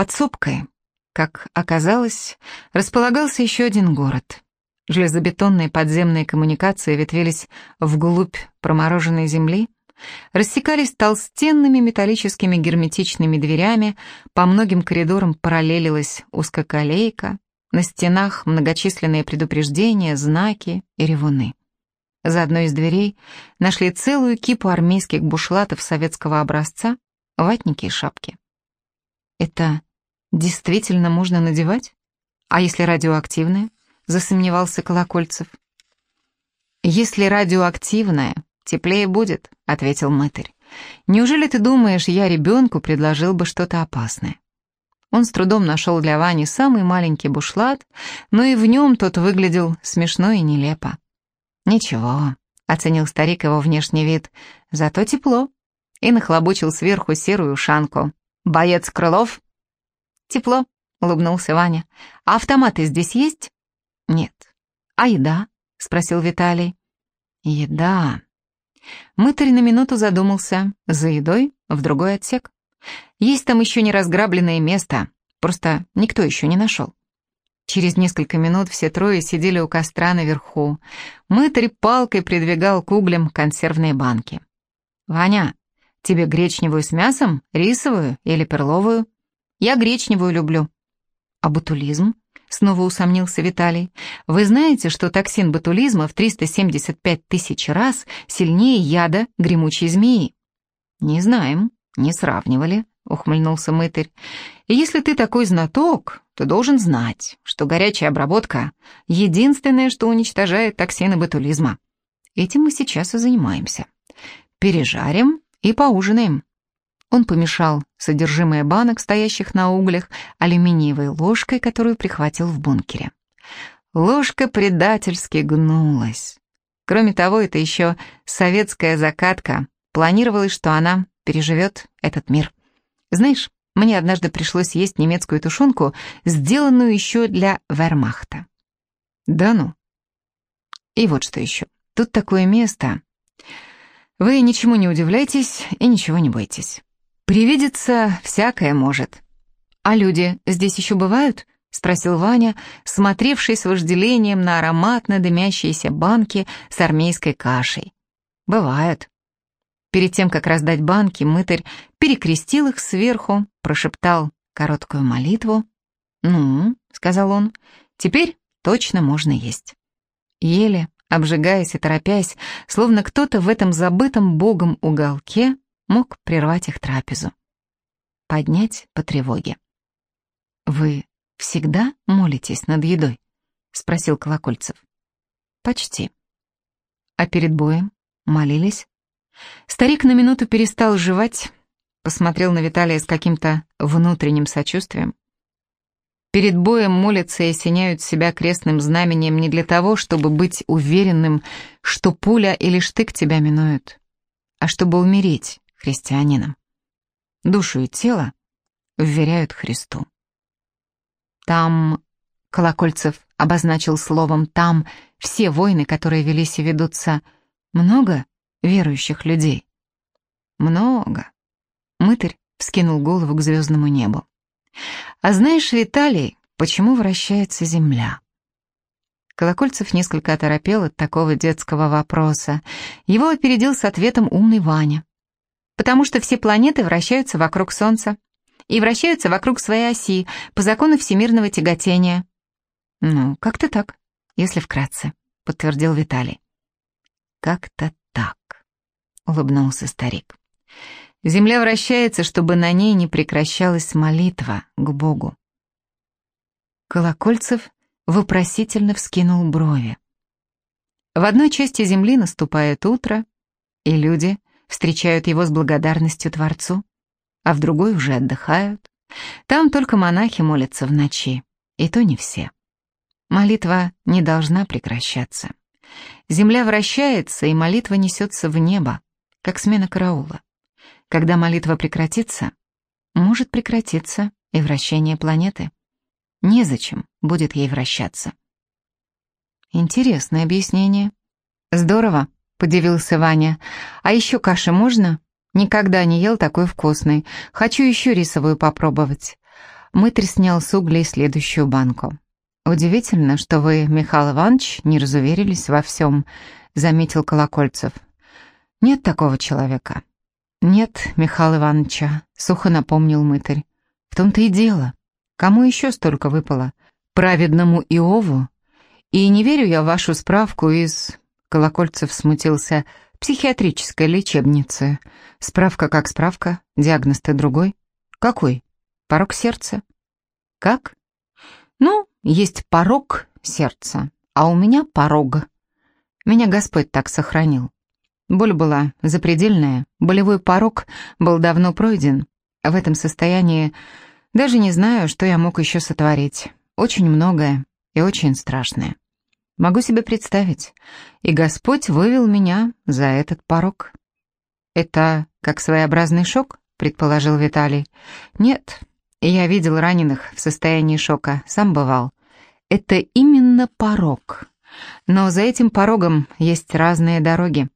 Под сопкой, как оказалось, располагался еще один город. Железобетонные подземные коммуникации ветвились вглубь промороженной земли, рассекались толстенными металлическими герметичными дверями, по многим коридорам параллелилась узкоколейка, на стенах многочисленные предупреждения, знаки и ревуны. За одной из дверей нашли целую кипу армейских бушлатов советского образца, ватники и шапки. Это действительно можно надевать? А если радиоактивное? Засомневался Колокольцев. Если радиоактивное, теплее будет, ответил мытарь. Неужели ты думаешь, я ребенку предложил бы что-то опасное? Он с трудом нашел для Вани самый маленький бушлат, но и в нем тот выглядел смешно и нелепо. «Ничего», — оценил старик его внешний вид, — «зато тепло». И нахлобучил сверху серую шанку. «Боец Крылов?» «Тепло», — улыбнулся Ваня. «А автоматы здесь есть?» «Нет». «А еда?» — спросил Виталий. «Еда». Мытарь на минуту задумался. За едой в другой отсек. Есть там еще не разграбленное место, просто никто еще не нашел. Через несколько минут все трое сидели у костра наверху. Мытарь палкой придвигал к углям консервные банки. «Ваня, тебе гречневую с мясом, рисовую или перловую?» «Я гречневую люблю». «А ботулизм?» — снова усомнился Виталий. «Вы знаете, что токсин ботулизма в 375 тысяч раз сильнее яда гремучей змеи?» «Не знаем», «Не сравнивали», — ухмыльнулся мытарь. «И если ты такой знаток, то должен знать, что горячая обработка — единственное, что уничтожает токсины ботулизма. Этим мы сейчас и занимаемся. Пережарим и поужинаем». Он помешал содержимое банок, стоящих на углях, алюминиевой ложкой, которую прихватил в бункере. Ложка предательски гнулась. Кроме того, это еще советская закатка. Планировалось, что она переживет этот мир. Знаешь, мне однажды пришлось есть немецкую тушенку, сделанную еще для вермахта. Да ну. И вот что еще. Тут такое место. Вы ничему не удивляйтесь и ничего не бойтесь. Привидится всякое может. А люди здесь еще бывают? Спросил Ваня, смотревший с вожделением на ароматно дымящиеся банки с армейской кашей. Бывают. Перед тем, как раздать банки, мытарь перекрестил их сверху, прошептал короткую молитву. «Ну», — сказал он, — «теперь точно можно есть». Еле, обжигаясь и торопясь, словно кто-то в этом забытом богом уголке мог прервать их трапезу. Поднять по тревоге. «Вы всегда молитесь над едой?» — спросил Колокольцев. «Почти». «А перед боем молились?» Старик на минуту перестал жевать, посмотрел на Виталия с каким-то внутренним сочувствием. Перед боем молятся и осеняют себя крестным знаменем не для того, чтобы быть уверенным, что пуля или штык тебя минуют, а чтобы умереть христианином. Душу и тело вверяют Христу. Там, Колокольцев обозначил словом «там», все войны, которые велись и ведутся, много верующих людей. Много. Мытарь вскинул голову к звездному небу. А знаешь, Виталий, почему вращается Земля? Колокольцев несколько оторопел от такого детского вопроса. Его опередил с ответом умный Ваня. Потому что все планеты вращаются вокруг Солнца и вращаются вокруг своей оси по закону всемирного тяготения. Ну, как-то так, если вкратце, подтвердил Виталий. Как-то так улыбнулся старик. Земля вращается, чтобы на ней не прекращалась молитва к Богу. Колокольцев вопросительно вскинул брови. В одной части земли наступает утро, и люди встречают его с благодарностью Творцу, а в другой уже отдыхают. Там только монахи молятся в ночи, и то не все. Молитва не должна прекращаться. Земля вращается, и молитва несется в небо как смена караула. Когда молитва прекратится, может прекратиться и вращение планеты. Незачем будет ей вращаться. Интересное объяснение. Здорово, подивился Ваня. А еще каши можно? Никогда не ел такой вкусной. Хочу еще рисовую попробовать. Мытарь снял с углей следующую банку. «Удивительно, что вы, Михаил Иванович, не разуверились во всем», — заметил Колокольцев. «Нет такого человека». «Нет, Михаил Ивановича», — сухо напомнил мытарь. «В том-то и дело. Кому еще столько выпало? Праведному Иову? И не верю я в вашу справку из...» Колокольцев смутился. «Психиатрической лечебницы. Справка как справка, диагноз-то другой. Какой? Порог сердца?» «Как?» «Ну, есть порог сердца, а у меня порог. Меня Господь так сохранил. Боль была запредельная, болевой порог был давно пройден. В этом состоянии даже не знаю, что я мог еще сотворить. Очень многое и очень страшное. Могу себе представить. И Господь вывел меня за этот порог. Это как своеобразный шок, предположил Виталий. Нет, я видел раненых в состоянии шока, сам бывал. Это именно порог. Но за этим порогом есть разные дороги.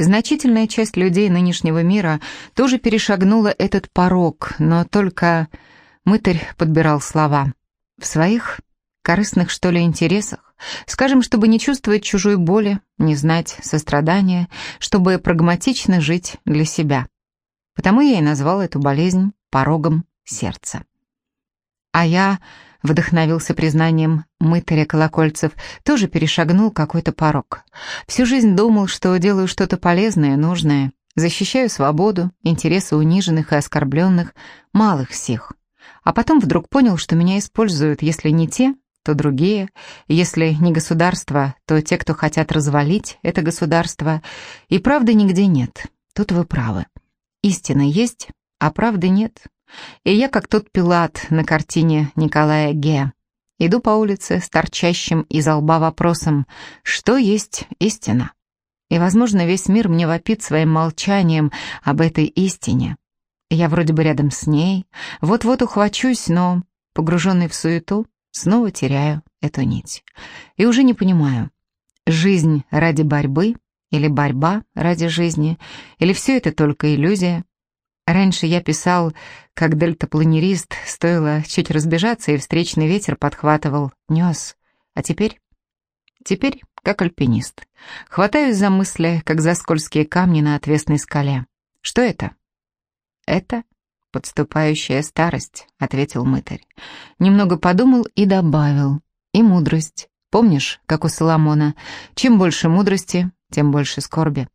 Значительная часть людей нынешнего мира тоже перешагнула этот порог, но только мытарь подбирал слова. В своих корыстных, что ли, интересах, скажем, чтобы не чувствовать чужой боли, не знать сострадания, чтобы прагматично жить для себя. Потому я и назвал эту болезнь порогом сердца. А я, вдохновился признанием мытаря Колокольцев, тоже перешагнул какой-то порог. Всю жизнь думал, что делаю что-то полезное, нужное, защищаю свободу, интересы униженных и оскорбленных, малых всех. А потом вдруг понял, что меня используют, если не те, то другие, если не государство, то те, кто хотят развалить это государство, и правды нигде нет. Тут вы правы. Истина есть, а правды нет. И я, как тот Пилат на картине Николая Ге, иду по улице с торчащим из лба вопросом, что есть истина? И, возможно, весь мир мне вопит своим молчанием об этой истине. Я вроде бы рядом с ней, вот-вот ухвачусь, но, погруженный в суету, снова теряю эту нить. И уже не понимаю, жизнь ради борьбы или борьба ради жизни, или все это только иллюзия, Раньше я писал, как дельтапланерист, стоило чуть разбежаться, и встречный ветер подхватывал, нес. А теперь? Теперь как альпинист. Хватаюсь за мысли, как за скользкие камни на отвесной скале. Что это? Это подступающая старость, ответил мытарь. Немного подумал и добавил. И мудрость. Помнишь, как у Соломона, чем больше мудрости, тем больше скорби.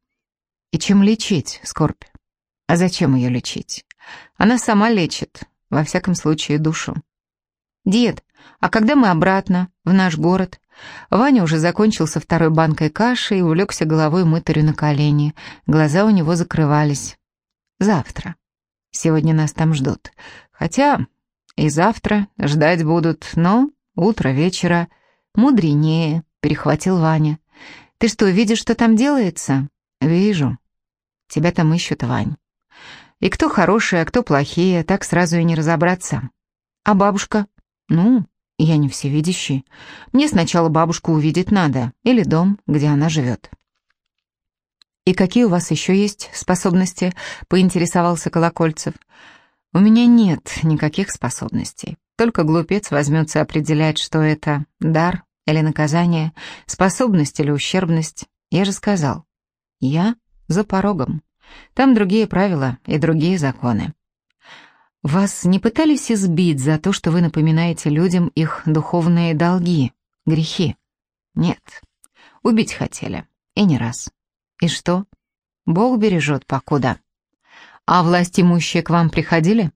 И чем лечить скорбь? А зачем ее лечить? Она сама лечит, во всяком случае, душу. «Дед, а когда мы обратно, в наш город?» Ваня уже закончил со второй банкой каши и увлекся головой мытарю на колени. Глаза у него закрывались. «Завтра. Сегодня нас там ждут. Хотя и завтра ждать будут, но утро вечера мудренее», — перехватил Ваня. «Ты что, видишь, что там делается?» «Вижу. Тебя там ищут, Вань. И кто хорошие, а кто плохие, так сразу и не разобраться. А бабушка? Ну, я не всевидящий. Мне сначала бабушку увидеть надо, или дом, где она живет. «И какие у вас еще есть способности?» — поинтересовался Колокольцев. «У меня нет никаких способностей. Только глупец возьмется определять, что это дар или наказание, способность или ущербность. Я же сказал, я за порогом». Там другие правила и другие законы. Вас не пытались избить за то, что вы напоминаете людям их духовные долги, грехи? Нет. Убить хотели. И не раз. И что? Бог бережет покуда. А власть имущие к вам приходили?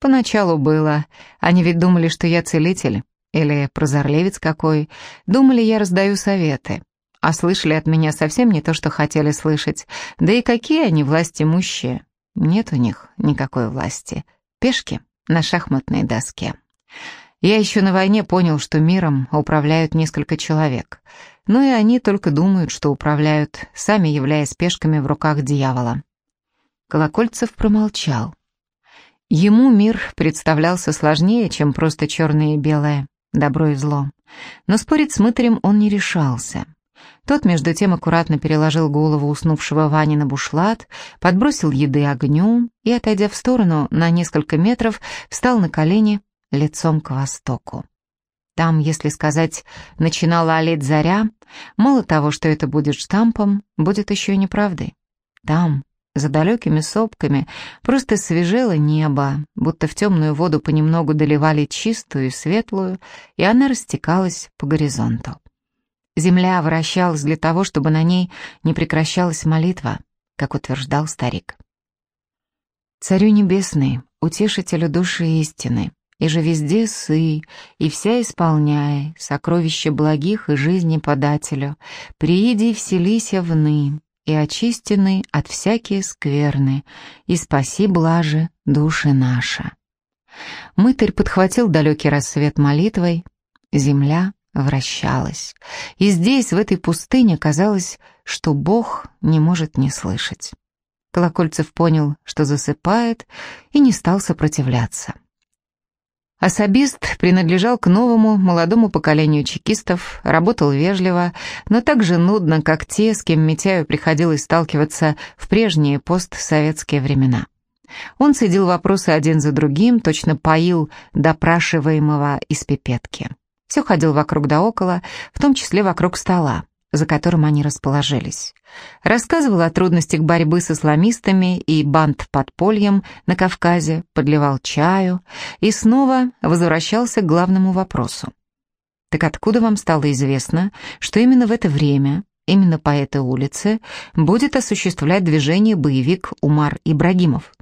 Поначалу было. Они ведь думали, что я целитель. Или прозорливец какой. Думали, я раздаю советы а слышали от меня совсем не то, что хотели слышать. Да и какие они власти имущие? Нет у них никакой власти. Пешки на шахматной доске. Я еще на войне понял, что миром управляют несколько человек. Но и они только думают, что управляют, сами являясь пешками в руках дьявола. Колокольцев промолчал. Ему мир представлялся сложнее, чем просто черное и белое, добро и зло. Но спорить с мытарем он не решался. Тот, между тем, аккуратно переложил голову уснувшего Вани на бушлат, подбросил еды огню и, отойдя в сторону на несколько метров, встал на колени лицом к востоку. Там, если сказать, начинала олеть заря, мало того, что это будет штампом, будет еще и неправдой. Там, за далекими сопками, просто свежело небо, будто в темную воду понемногу доливали чистую и светлую, и она растекалась по горизонту. Земля вращалась для того, чтобы на ней не прекращалась молитва, как утверждал старик. «Царю небесный, утешителю души истины, и же везде сы, и вся исполняй, сокровища благих и жизни подателю, прииди вселися вны, и очистены от всякие скверны, и спаси блаже души наша». Мытарь подхватил далекий рассвет молитвой, земля вращалась. И здесь, в этой пустыне, казалось, что Бог не может не слышать. Колокольцев понял, что засыпает, и не стал сопротивляться. Особист принадлежал к новому, молодому поколению чекистов, работал вежливо, но так же нудно, как те, с кем Митяю приходилось сталкиваться в прежние постсоветские времена. Он цедил вопросы один за другим, точно поил допрашиваемого из пипетки. Все ходил вокруг да около, в том числе вокруг стола, за которым они расположились. Рассказывал о трудностях борьбы с исламистами и банд-подпольем на Кавказе, подливал чаю и снова возвращался к главному вопросу. Так откуда вам стало известно, что именно в это время, именно по этой улице, будет осуществлять движение боевик Умар Ибрагимов?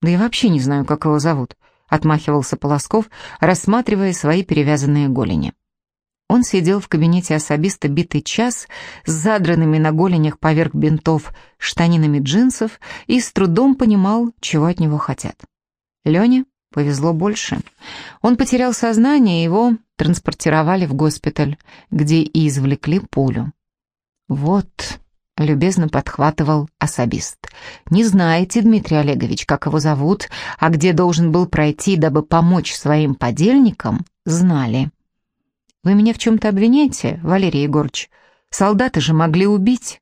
Да я вообще не знаю, как его зовут отмахивался Полосков, рассматривая свои перевязанные голени. Он сидел в кабинете особиста битый час с задранными на голенях поверх бинтов штанинами джинсов и с трудом понимал, чего от него хотят. Лене повезло больше. Он потерял сознание, и его транспортировали в госпиталь, где и извлекли пулю. «Вот», — любезно подхватывал особист. «Не знаете, Дмитрий Олегович, как его зовут, а где должен был пройти, дабы помочь своим подельникам, знали». «Вы меня в чем-то обвиняете, Валерий Егорович? Солдаты же могли убить».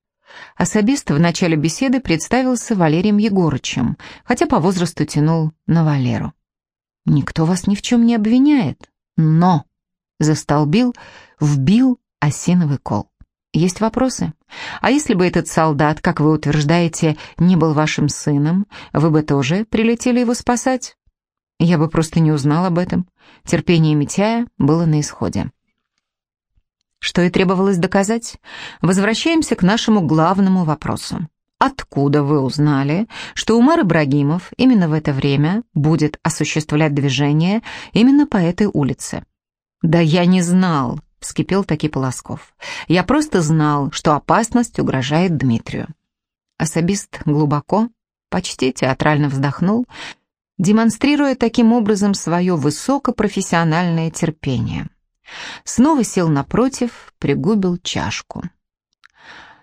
Особист в начале беседы представился Валерием Егорычем, хотя по возрасту тянул на Валеру. «Никто вас ни в чем не обвиняет, но...» Застолбил, вбил осиновый кол. Есть вопросы? А если бы этот солдат, как вы утверждаете, не был вашим сыном, вы бы тоже прилетели его спасать? Я бы просто не узнал об этом. Терпение Митяя было на исходе. Что и требовалось доказать, возвращаемся к нашему главному вопросу. Откуда вы узнали, что Умар Ибрагимов именно в это время будет осуществлять движение именно по этой улице? Да я не знал, — вскипел таки Полосков. «Я просто знал, что опасность угрожает Дмитрию». Особист глубоко, почти театрально вздохнул, демонстрируя таким образом свое высокопрофессиональное терпение. Снова сел напротив, пригубил чашку.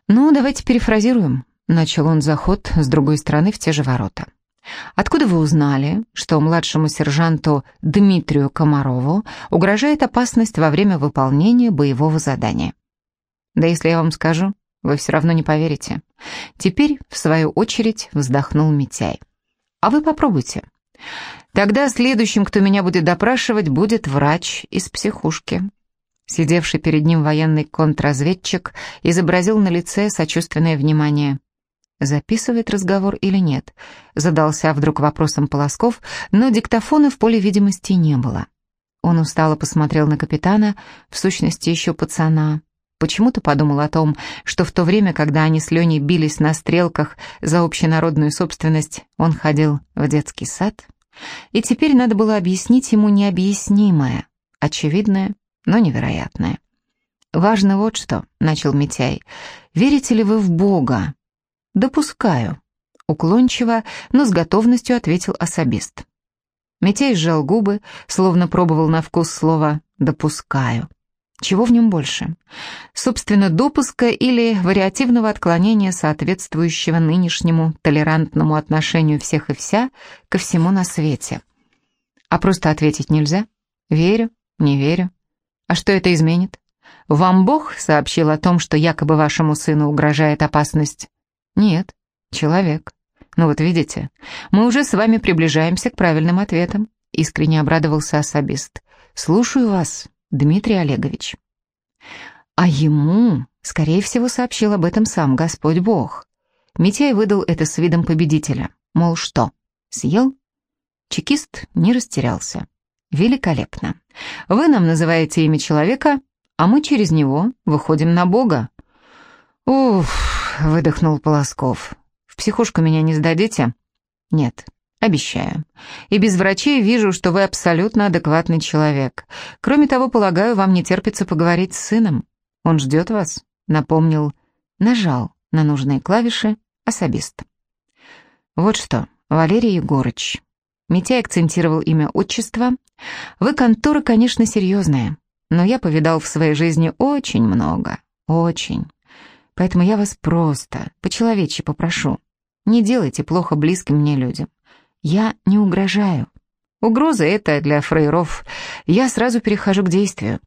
«Ну, давайте перефразируем», — начал он заход с другой стороны в те же ворота. Откуда вы узнали, что младшему сержанту Дмитрию Комарову угрожает опасность во время выполнения боевого задания? Да если я вам скажу, вы все равно не поверите. Теперь, в свою очередь, вздохнул Митяй. А вы попробуйте. Тогда следующим, кто меня будет допрашивать, будет врач из психушки. Сидевший перед ним военный контрразведчик изобразил на лице сочувственное внимание. Записывает разговор или нет? Задался вдруг вопросом Полосков, но диктофона в поле видимости не было. Он устало посмотрел на капитана, в сущности еще пацана. Почему-то подумал о том, что в то время, когда они с Леней бились на стрелках за общенародную собственность, он ходил в детский сад. И теперь надо было объяснить ему необъяснимое, очевидное, но невероятное. «Важно вот что», — начал Митяй, — «верите ли вы в Бога?» «Допускаю», — уклончиво, но с готовностью ответил особист. Митяй сжал губы, словно пробовал на вкус слова «допускаю». Чего в нем больше? Собственно, допуска или вариативного отклонения, соответствующего нынешнему толерантному отношению всех и вся ко всему на свете. А просто ответить нельзя? Верю, не верю. А что это изменит? Вам Бог сообщил о том, что якобы вашему сыну угрожает опасность? Нет, человек. Ну вот видите, мы уже с вами приближаемся к правильным ответам. искренне обрадовался особист. «Слушаю вас, Дмитрий Олегович». А ему, скорее всего, сообщил об этом сам Господь Бог. Митяй выдал это с видом победителя. Мол, что, съел? Чекист не растерялся. Великолепно. Вы нам называете имя человека, а мы через него выходим на Бога. Уф, выдохнул Полосков. В психушку меня не сдадите? Нет, обещаю. И без врачей вижу, что вы абсолютно адекватный человек. Кроме того, полагаю, вам не терпится поговорить с сыном. Он ждет вас, напомнил, нажал на нужные клавиши особист. Вот что, Валерий Егорыч, Митяй акцентировал имя отчества. «Вы контора, конечно, серьезная, но я повидал в своей жизни очень много, очень. Поэтому я вас просто, по-человечьи попрошу, не делайте плохо близким мне людям. Я не угрожаю. Угроза это для фрейров. Я сразу перехожу к действию.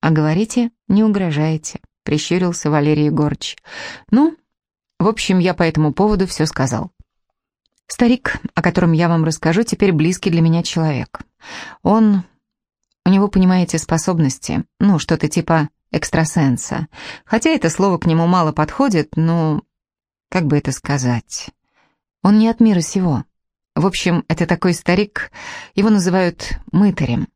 А говорите, не угрожаете, прищурился Валерий Егорыч. Ну, в общем, я по этому поводу все сказал. Старик, о котором я вам расскажу, теперь близкий для меня человек. Он... У него, понимаете, способности, ну, что-то типа экстрасенса. Хотя это слово к нему мало подходит, но... Как бы это сказать? Он не от мира сего. В общем, это такой старик, его называют мытарем.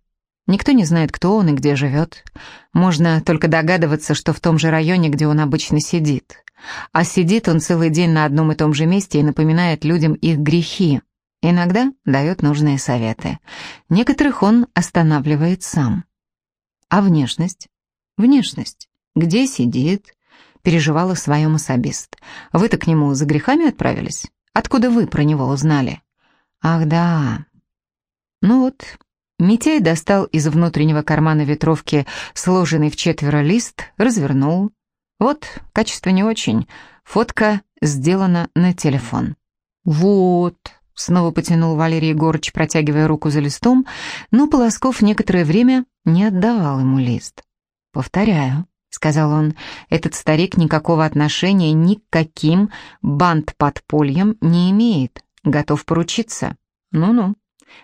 Никто не знает, кто он и где живет. Можно только догадываться, что в том же районе, где он обычно сидит. А сидит он целый день на одном и том же месте и напоминает людям их грехи. Иногда дает нужные советы. Некоторых он останавливает сам. А внешность? Внешность. Где сидит? Переживала в своем особист. Вы-то к нему за грехами отправились? Откуда вы про него узнали? Ах да. Ну вот, Митяй достал из внутреннего кармана ветровки сложенный в четверо лист, развернул, вот, качество не очень. Фотка сделана на телефон. Вот, снова потянул Валерий Егорыч, протягивая руку за листом, но Полосков некоторое время не отдавал ему лист. «Повторяю», — сказал он, — «этот старик никакого отношения ни к каким банд-подпольям не имеет. Готов поручиться. Ну-ну».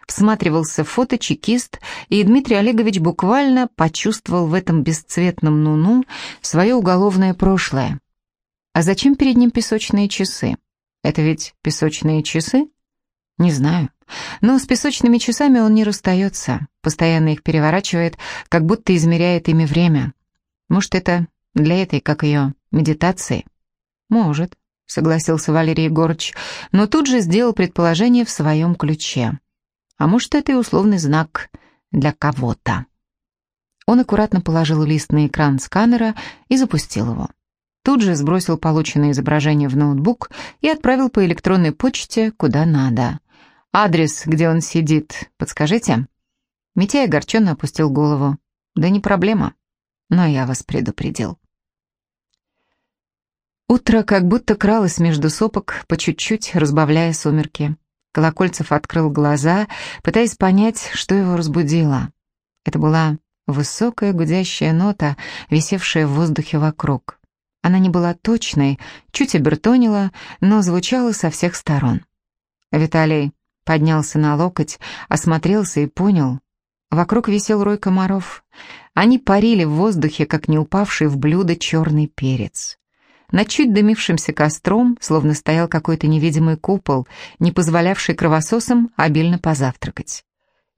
Всматривался в фото чекист, и Дмитрий Олегович буквально почувствовал в этом бесцветном ну-ну свое уголовное прошлое. А зачем перед ним песочные часы? Это ведь песочные часы? Не знаю. Но с песочными часами он не расстается, постоянно их переворачивает, как будто измеряет ими время. Может, это для этой, как ее, медитации? Может, согласился Валерий Егорыч, но тут же сделал предположение в своем ключе. А может, это и условный знак для кого-то. Он аккуратно положил лист на экран сканера и запустил его. Тут же сбросил полученное изображение в ноутбук и отправил по электронной почте куда надо. «Адрес, где он сидит, подскажите?» Митяй огорченно опустил голову. «Да не проблема, но я вас предупредил». Утро как будто кралось между сопок, по чуть-чуть разбавляя сумерки. Колокольцев открыл глаза, пытаясь понять, что его разбудило. Это была высокая гудящая нота, висевшая в воздухе вокруг. Она не была точной, чуть обертонила, но звучала со всех сторон. Виталий поднялся на локоть, осмотрелся и понял. Вокруг висел рой комаров. Они парили в воздухе, как не упавший в блюдо черный перец. Над чуть дымившимся костром словно стоял какой-то невидимый купол, не позволявший кровососам обильно позавтракать.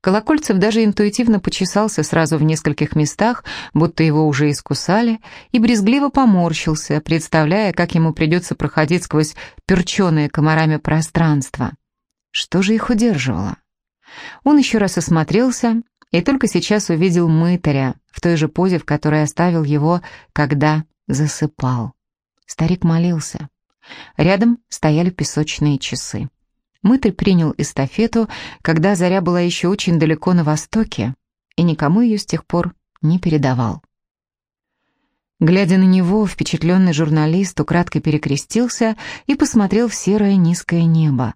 Колокольцев даже интуитивно почесался сразу в нескольких местах, будто его уже искусали, и брезгливо поморщился, представляя, как ему придется проходить сквозь перченое комарами пространство. Что же их удерживало? Он еще раз осмотрелся и только сейчас увидел мытаря в той же позе, в которой оставил его, когда засыпал. Старик молился. Рядом стояли песочные часы. Мытарь принял эстафету, когда заря была еще очень далеко на востоке, и никому ее с тех пор не передавал. Глядя на него, впечатленный журналист украдкой перекрестился и посмотрел в серое низкое небо.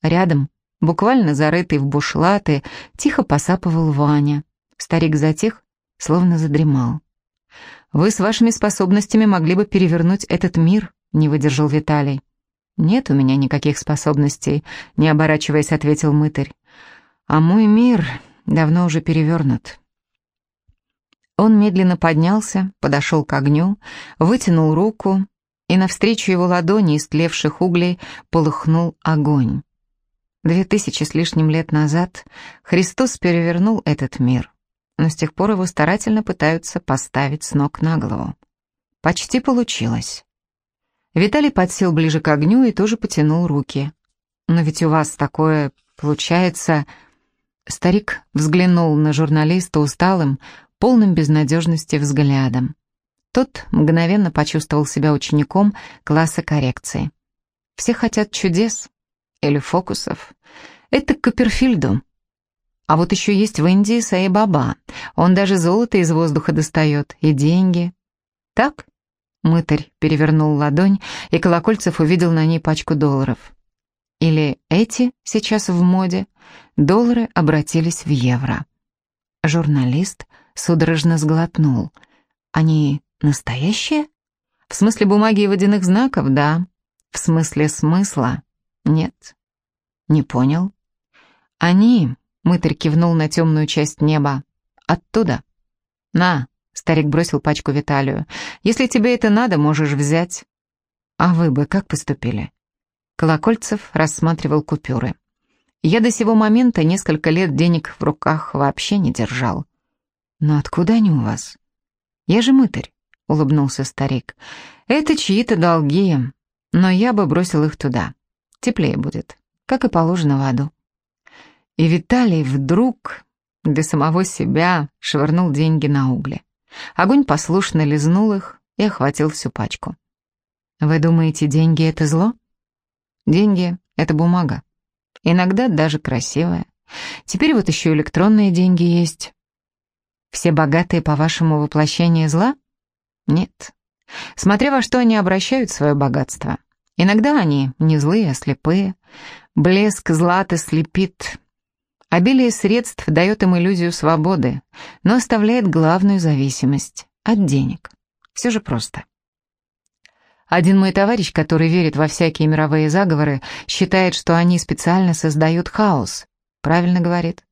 Рядом, буквально зарытый в бушлаты, тихо посапывал Ваня. Старик затих, словно задремал. «Вы с вашими способностями могли бы перевернуть этот мир», — не выдержал Виталий. «Нет у меня никаких способностей», — не оборачиваясь, ответил мытарь. А мой мир давно уже перевернут. Он медленно поднялся, подошел к огню, вытянул руку, и навстречу его ладони из тлевших углей полыхнул огонь. Две тысячи с лишним лет назад Христос перевернул этот мир, но с тех пор его старательно пытаются поставить с ног на голову. Почти получилось. Виталий подсел ближе к огню и тоже потянул руки. «Но ведь у вас такое получается...» Старик взглянул на журналиста усталым, полным безнадежности взглядом. Тот мгновенно почувствовал себя учеником класса коррекции. Все хотят чудес или фокусов. Это к Копперфильду. А вот еще есть в Индии Саи-Баба. Он даже золото из воздуха достает и деньги. Так? Мытарь перевернул ладонь, и Колокольцев увидел на ней пачку долларов. Или эти сейчас в моде. Доллары обратились в евро. Журналист судорожно сглотнул. «Они настоящие?» «В смысле бумаги и водяных знаков, да. В смысле смысла? Нет». «Не понял». «Они...» — мытарь кивнул на темную часть неба. «Оттуда». «На», — старик бросил пачку Виталию. «Если тебе это надо, можешь взять». «А вы бы как поступили?» Колокольцев рассматривал купюры. «Я до сего момента несколько лет денег в руках вообще не держал. «Но откуда они у вас?» «Я же мытарь», — улыбнулся старик. «Это чьи-то долги, но я бы бросил их туда. Теплее будет, как и положено в аду». И Виталий вдруг для самого себя швырнул деньги на угли. Огонь послушно лизнул их и охватил всю пачку. «Вы думаете, деньги — это зло?» «Деньги — это бумага. Иногда даже красивая. Теперь вот еще электронные деньги есть. Все богатые, по-вашему, воплощение зла? Нет. Смотря во что они обращают свое богатство. Иногда они не злые, а слепые. Блеск злата слепит. Обилие средств дает им иллюзию свободы, но оставляет главную зависимость от денег. Все же просто. Один мой товарищ, который верит во всякие мировые заговоры, считает, что они специально создают хаос. Правильно говорит.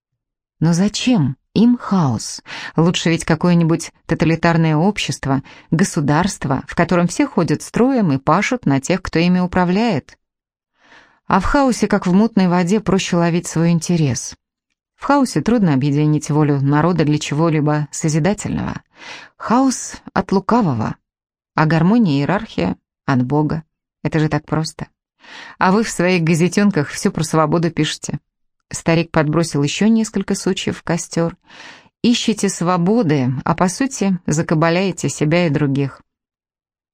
Но зачем? Им хаос. Лучше ведь какое-нибудь тоталитарное общество, государство, в котором все ходят строем и пашут на тех, кто ими управляет. А в хаосе, как в мутной воде, проще ловить свой интерес. В хаосе трудно объединить волю народа для чего-либо созидательного. Хаос от лукавого, а гармония и иерархия от Бога. Это же так просто. А вы в своих газетенках все про свободу пишете. Старик подбросил еще несколько сучьев в костер. «Ищите свободы, а по сути закабаляете себя и других».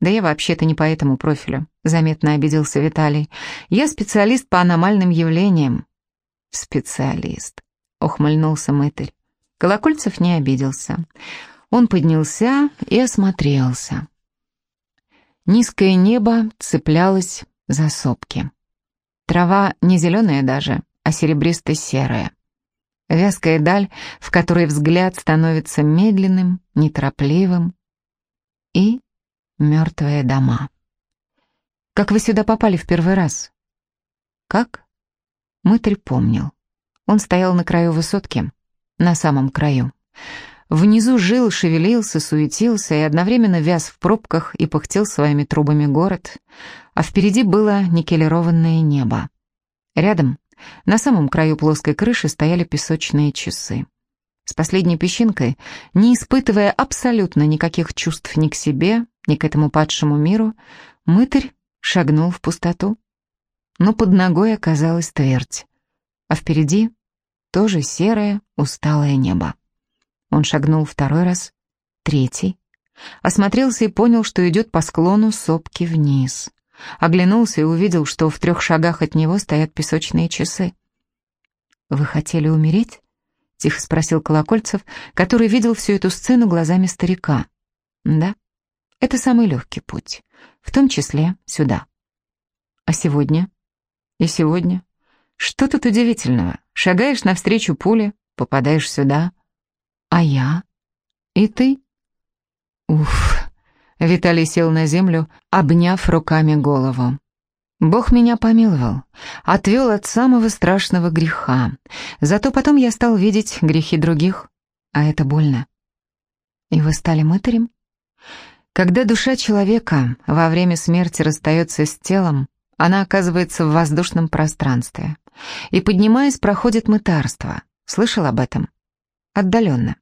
«Да я вообще-то не по этому профилю», — заметно обиделся Виталий. «Я специалист по аномальным явлениям». «Специалист», — ухмыльнулся мытарь. Колокольцев не обиделся. Он поднялся и осмотрелся. Низкое небо цеплялось за сопки. Трава не зеленая даже, а серебристо-серая. Вязкая даль, в которой взгляд становится медленным, неторопливым. И мертвые дома. «Как вы сюда попали в первый раз?» «Как?» Мытарь помнил. Он стоял на краю высотки, на самом краю. Внизу жил, шевелился, суетился и одновременно вяз в пробках и пыхтел своими трубами город, а впереди было никелированное небо. Рядом на самом краю плоской крыши стояли песочные часы. С последней песчинкой, не испытывая абсолютно никаких чувств ни к себе, ни к этому падшему миру, мытарь шагнул в пустоту. Но под ногой оказалась твердь, а впереди тоже серое, усталое небо. Он шагнул второй раз, третий, осмотрелся и понял, что идет по склону сопки вниз. Оглянулся и увидел, что в трех шагах от него стоят песочные часы. «Вы хотели умереть?» — тихо спросил Колокольцев, который видел всю эту сцену глазами старика. «Да, это самый легкий путь, в том числе сюда». «А сегодня?» «И сегодня?» «Что тут удивительного? Шагаешь навстречу пуле, попадаешь сюда. А я? И ты?» «Уф!» Виталий сел на землю, обняв руками голову. Бог меня помиловал, отвел от самого страшного греха. Зато потом я стал видеть грехи других, а это больно. И вы стали мытарем? Когда душа человека во время смерти расстается с телом, она оказывается в воздушном пространстве и, поднимаясь, проходит мытарство. Слышал об этом? Отдаленно.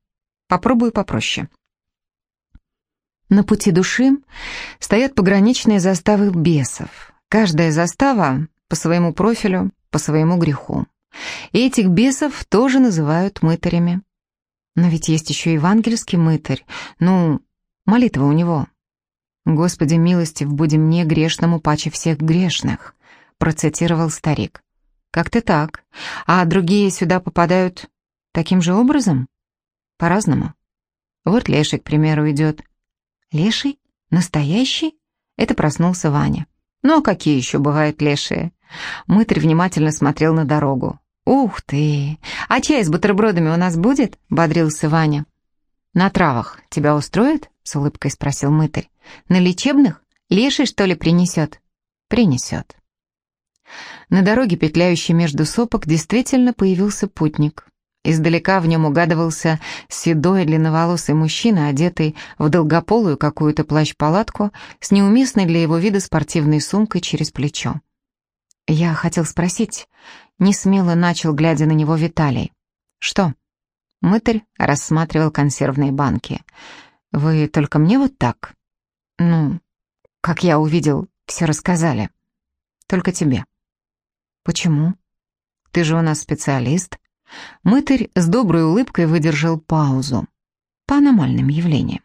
Попробую попроще. На пути души стоят пограничные заставы бесов. Каждая застава по своему профилю, по своему греху. И этих бесов тоже называют мытарями. Но ведь есть еще евангельский мытарь. Ну, молитва у него. «Господи, милостив, буди мне, грешному, паче всех грешных», процитировал старик. «Как-то так. А другие сюда попадают таким же образом? По-разному. Вот Леший, к примеру, идет. Леший? Настоящий? Это проснулся Ваня. Ну а какие еще бывают лешие? Мытарь внимательно смотрел на дорогу. «Ух ты! А чай с бутербродами у нас будет?» — бодрился Ваня. «На травах тебя устроит?» — с улыбкой спросил мытарь. «На лечебных? Леший, что ли, принесет?» «Принесет». На дороге, петляющей между сопок, действительно появился путник. Издалека в нем угадывался седой длинноволосый мужчина, одетый в долгополую какую-то плащ-палатку с неуместной для его вида спортивной сумкой через плечо. Я хотел спросить, не смело начал, глядя на него Виталий. «Что?» Мытарь рассматривал консервные банки. «Вы только мне вот так?» «Ну, как я увидел, все рассказали. Только тебе». «Почему?» «Ты же у нас специалист». Мытарь с доброй улыбкой выдержал паузу. По аномальным явлениям.